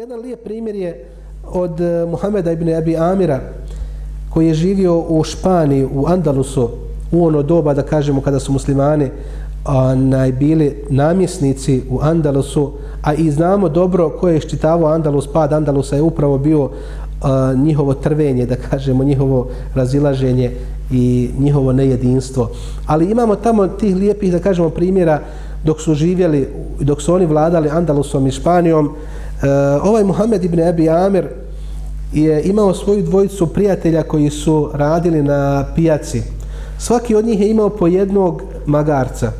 Jedan lijep primjer je od eh, Muhameda ibn Abi Amira koji je živio u Španiji, u Andalusu, u ono doba, da kažemo, kada su muslimani onaj, bili namjesnici u Andalusu, a i znamo dobro ko je iščitavao Andalus, pad Andalusa je upravo bio a, njihovo trvenje, da kažemo, njihovo razilaženje i njihovo nejedinstvo. Ali imamo tamo tih lijepih, da kažemo, primjera dok su živjeli, dok su oni vladali Andalusom i Španijom. E, ovaj Muhammed ibn Abi Amir je imao svoju dvojicu prijatelja koji su radili na pijaci. Svaki od njih je imao po jednog magarca.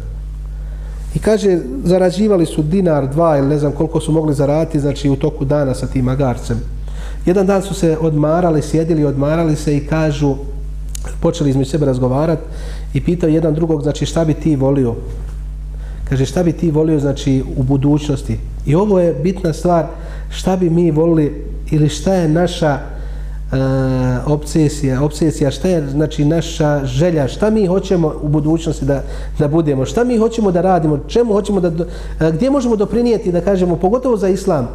I kaže, zarađivali su dinar, dva ili ne znam koliko su mogli zaraditi, znači u toku dana sa tim magarcem. Jedan dan su se odmarali, sjedili, odmarali se i kažu, počeli između sebe razgovarati i pitao jedan drugog, znači šta bi ti volio? Kaže, šta bi ti volio, znači, u budućnosti? I ovo je bitna stvar, šta bi mi volili ili šta je naša e, obsesija, obsesija, šta je znači naša želja, šta mi hoćemo u budućnosti da, da budemo, šta mi hoćemo da radimo, čemu hoćemo da, e, gdje možemo doprinijeti da kažemo, pogotovo za islam,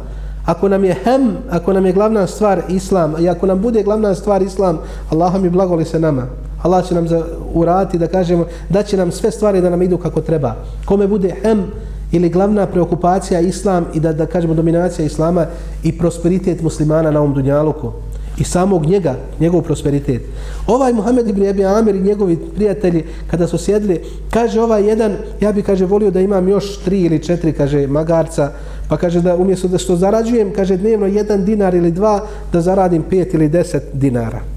ako nam je hem, ako nam je glavna stvar islam, i ako nam bude glavna stvar islam, Allah mi blagoli se nama. Allah će nam za, urati da kažemo, da će nam sve stvari da nam idu kako treba. Kome bude hem, ili glavna preokupacija islam i da, da kažemo dominacija islama i prosperitet muslimana na ovom dunjaluku i samog njega, njegov prosperitet. Ovaj Muhammed ibn Abi Amir i njegovi prijatelji kada su sjedli, kaže ovaj jedan, ja bi kaže volio da imam još tri ili četiri, kaže magarca, pa kaže da umjesto da što zarađujem, kaže dnevno jedan dinar ili dva, da zaradim pet ili deset dinara.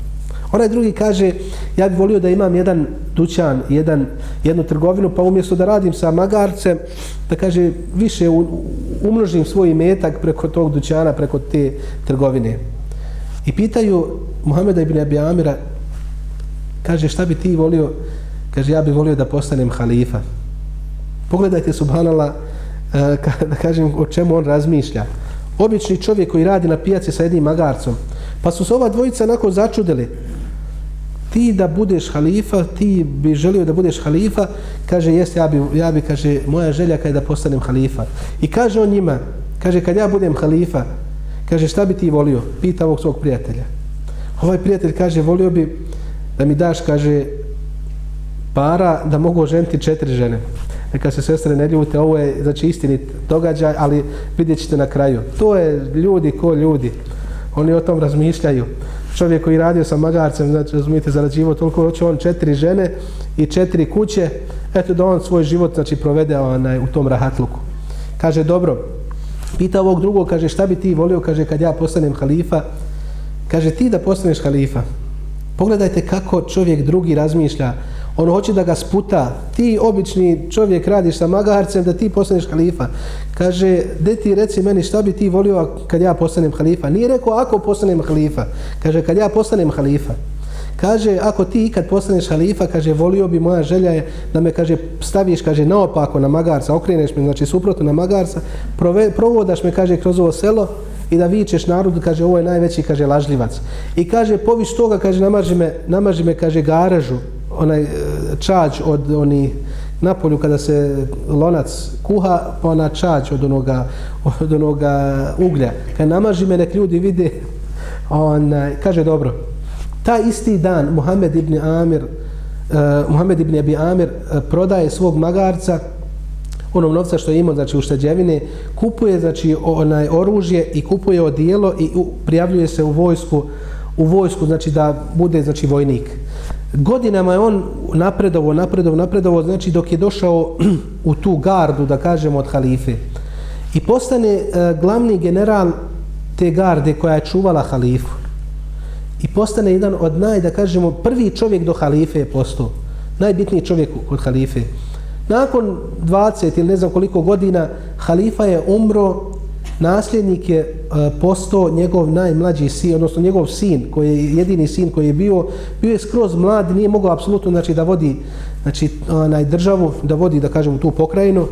Onaj drugi kaže, ja bih volio da imam jedan dućan, jedan, jednu trgovinu, pa umjesto da radim sa magarcem, da kaže, više umnožim svoj metak preko tog dućana, preko te trgovine. I pitaju Muhameda ibn Abi Amira, kaže, šta bi ti volio? Kaže, ja bih volio da postanem halifa. Pogledajte, subhanala, eh, da kažem o čemu on razmišlja. Obični čovjek koji radi na pijaci sa jednim magarcom, pa su se ova dvojica nakon začudili, ti da budeš halifa, ti bi želio da budeš halifa, kaže, jeste, ja bi, ja bi, kaže, moja želja kada je da postanem halifa. I kaže on njima, kaže, kad ja budem halifa, kaže, šta bi ti volio? Pita ovog svog prijatelja. Ovaj prijatelj kaže, volio bi da mi daš, kaže, para da mogu oženiti četiri žene. Neka se sestre ne ljute, ovo je, znači, istinit događaj, ali vidjet ćete na kraju. To je ljudi ko ljudi. Oni o tom razmišljaju čovjek koji radio sa magarcem, znači razumijete, zarađivo toliko, hoće on četiri žene i četiri kuće, eto da on svoj život znači, provede onaj, u tom rahatluku. Kaže, dobro, pita ovog drugog, kaže, šta bi ti volio, kaže, kad ja postanem halifa, kaže, ti da postaneš halifa, pogledajte kako čovjek drugi razmišlja, on hoće da ga sputa, ti obični čovjek radiš sa magarcem da ti postaneš halifa. Kaže, de ti reci meni šta bi ti volio kad ja postanem halifa. Nije rekao ako postanem halifa. Kaže, kad ja postanem halifa. Kaže, ako ti ikad postaneš halifa, kaže, volio bi moja želja je da me, kaže, staviš, kaže, naopako na magarca, okreneš me, znači, suprotno na magarca, prove, provodaš me, kaže, kroz ovo selo i da vičeš narodu, kaže, ovo je najveći, kaže, lažljivac. I kaže, poviš toga, kaže, namaži me, namaži me, kaže, garažu, onaj e, čađ od oni na polju kada se lonac kuha pa ona čađ od onoga od onoga uglja. Kad namaži me nek ljudi vide on kaže dobro. Ta isti dan Muhammed ibn Amir uh, Muhammed ibn Abi Amir uh, prodaje svog magarca onog novca što je imao znači u šteđevine kupuje znači onaj oružje i kupuje odijelo i u, prijavljuje se u vojsku u vojsku znači da bude znači vojnik godinama je on napredovo, napredovo, napredovo, znači dok je došao u tu gardu, da kažemo, od halife. I postane e, glavni general te garde koja je čuvala halifu. I postane jedan od naj, da kažemo, prvi čovjek do halife je postao. Najbitniji čovjek kod halife. Nakon 20 ili ne znam koliko godina, halifa je umro nasljednik je e, postao njegov najmlađi sin, odnosno njegov sin, koji je jedini sin koji je bio, bio je skroz mlad, nije mogao apsolutno znači, da vodi znači, onaj, državu, da vodi, da kažemo, tu pokrajinu.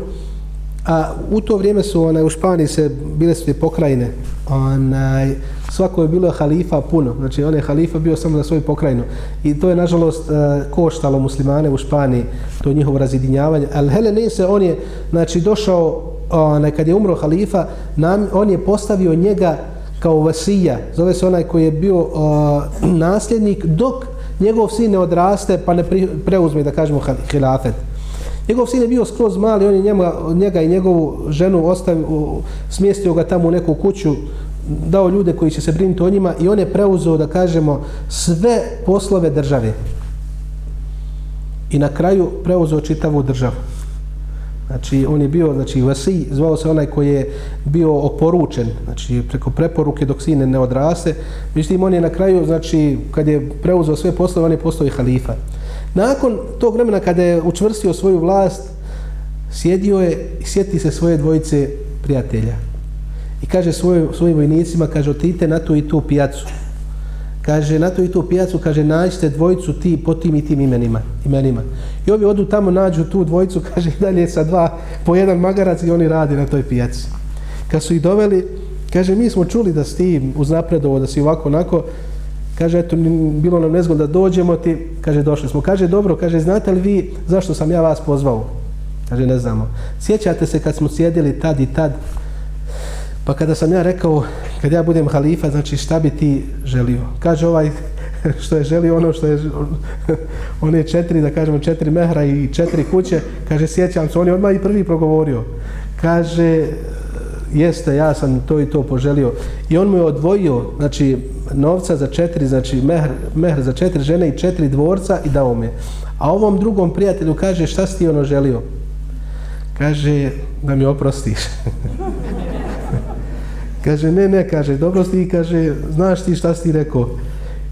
A u to vrijeme su onaj, u Španiji se bile su te pokrajine. Onaj, svako je bilo halifa puno. Znači, on je halifa bio samo za svoju pokrajinu. I to je, nažalost, e, koštalo muslimane u Španiji, to njihovo razjedinjavanje. Ali Helenese, on je znači, došao onaj, kad je umro halifa, nam, on je postavio njega kao vasija, zove se onaj koji je bio uh, nasljednik, dok njegov sin ne odraste pa ne pri, preuzme, da kažemo, hilafet. Njegov sin je bio skroz mali, on je njema, njega i njegovu ženu ostavio, smjestio ga tamo u neku kuću, dao ljude koji će se brinuti o njima i on je preuzeo, da kažemo, sve poslove države. I na kraju preuzeo čitavu državu. Znači, on je bio, znači, Vasi, zvao se onaj koji je bio oporučen, znači, preko preporuke dok sine ne odrase. Međutim, on je na kraju, znači, kad je preuzeo sve poslove, on je postao i halifa. Nakon tog vremena, kada je učvrstio svoju vlast, sjedio je i sjeti se svoje dvojice prijatelja. I kaže svoj, svojim vojnicima, kaže, otite na tu i tu pijacu kaže, na to i tu pijacu, kaže, nađite dvojicu ti po tim i tim imenima. imenima. I ovi odu tamo, nađu tu dvojicu, kaže, dalje sa dva, po jedan magarac i oni radi na toj pijaci. Kad su ih doveli, kaže, mi smo čuli da si ti uznapredovo, da si ovako, onako, kaže, eto, bilo nam nezgodno da dođemo ti, kaže, došli smo. Kaže, dobro, kaže, znate li vi zašto sam ja vas pozvao? Kaže, ne znamo. Sjećate se kad smo sjedili tad i tad, Pa kada sam ja rekao, kad ja budem halifa, znači šta bi ti želio? Kaže ovaj što je želio ono što je on je četiri, da kažemo četiri mehra i četiri kuće, kaže sjećam se, on je odmah i prvi progovorio. Kaže, jeste, ja sam to i to poželio. I on mu je odvojio, znači, novca za četiri, znači, mehr, mehr za četiri žene i četiri dvorca i dao me. A ovom drugom prijatelju kaže, šta si ti ono želio? Kaže, da mi oprostiš. Kaže, ne, ne, kaže, dobro ti, kaže, znaš ti šta si ti rekao?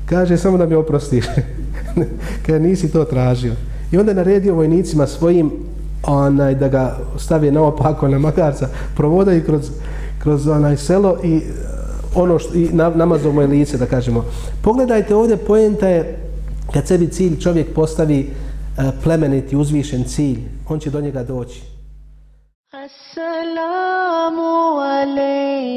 Kaže, samo da mi oprostiš. kaže, nisi to tražio. I onda je naredio vojnicima svojim onaj, da ga stavi na opako na magarca, provodaju kroz, kroz onaj selo i uh, ono što, i namazao moje lice, da kažemo. Pogledajte ovdje, poenta je kad sebi cilj čovjek postavi uh, plemeniti, uzvišen cilj, on će do njega doći. السلام عليكم